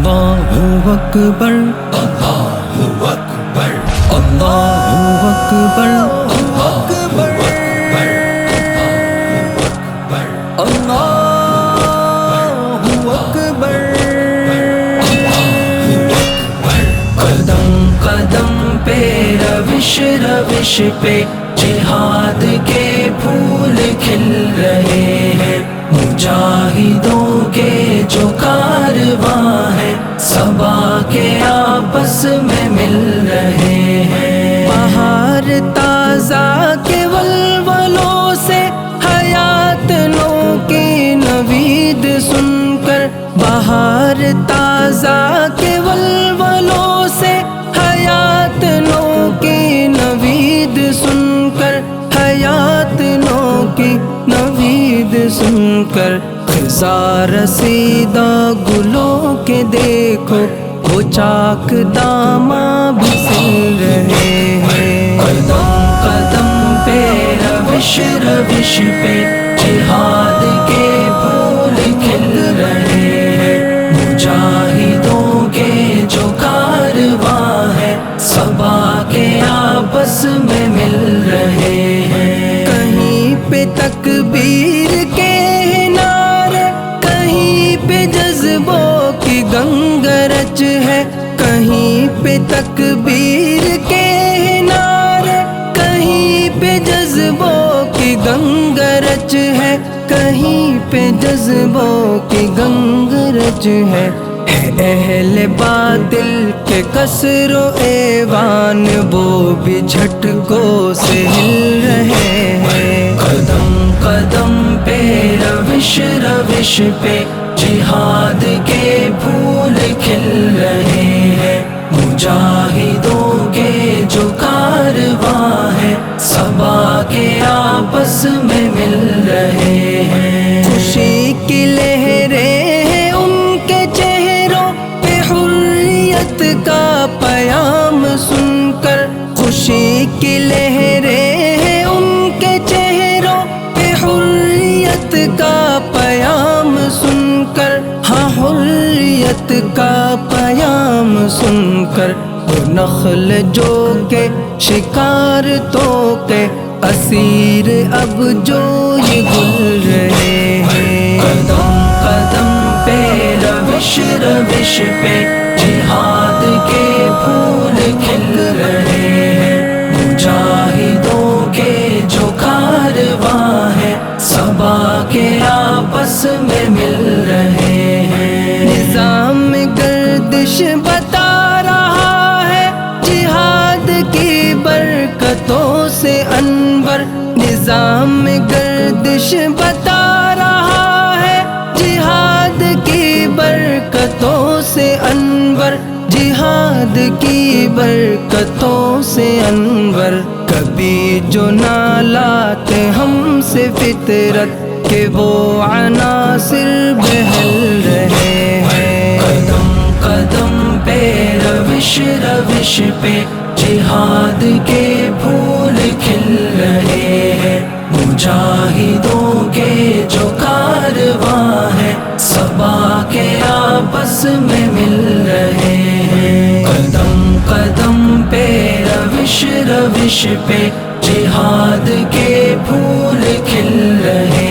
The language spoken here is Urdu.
اللہ اکبر اللہ اکبر اللہ اکبر اکبر اللہ اکبر قدم قدم پہ روش روش پہ جہاد کے پھول کھل رہے ہیں مجاہدوں کے جو کارواں ہیں سبا کے آپس میں مل رہے ہیں۔ بہار تازہ کے ولولوں سے حیات نو کی نوید سن کر بہار تازہ کے ولولوں سے حیات نو کی نوید سن کر، حیات نو کی نوید سن کر۔ رسیدہ گلوں کے دیکھو، وہ چاک داما بھی رہے ہیں۔ قدم قدم پہ روش روش پہ جہاد کے پھول کھل رہے ہیں۔ مجاہدوں کے جو کارواں ہے سبا کے آپس میں جذبوں کی گنگرچ ہے، کہیں پہ تکبیر کے نعرے، کہیں پہ جذبوں کی گنگرچ ہے، کہیں پہ جذبوں کی گنگرچ ہے۔ ہے اہل باطل کے کسر و ایوان، وہ بھی جھٹکوں سے ہل روش روش پہ جہاد کے پھول کھل رہے ہیں۔ مجاہدوں کے جو کارواں ہیں، سبا کے آپس میں مل رہے ہیں۔ خوشی کی لہریں ہیں ان کے چہروں پہ، حریت کا پیام سن کر خوشی کی لہریں حریت کا پیام سن کر وہ نخل جو کے شکار تو کے اسیر اب جو یہ گل رہے ہیں۔ قدم قدم پہ روش روش پہ جہاد کے پھول کھل رہے ہیں۔ مجاہدوں کے جو کارواں ہے سبا کے آپس میں گردش بتا رہا ہے۔ جہاد کی برکتوں سے انور نظام گردش بتا رہا ہے۔ جہاد کی برکتوں سے انور، جہاد کی برکتوں سے انور۔ کبھی جو نہ لاتے ہم سے فطرت، کہ وہ عناصر بہل رہے ہیں۔ روش روش پہ جہاد کے پھول کھل رہے ہیں۔ مجاہدوں کے جو کارواں ہیں سبا کے آپس میں مل رہے ہیں۔ قدم قدم پہ روش روش پہ جہاد کے پھول کھل رہے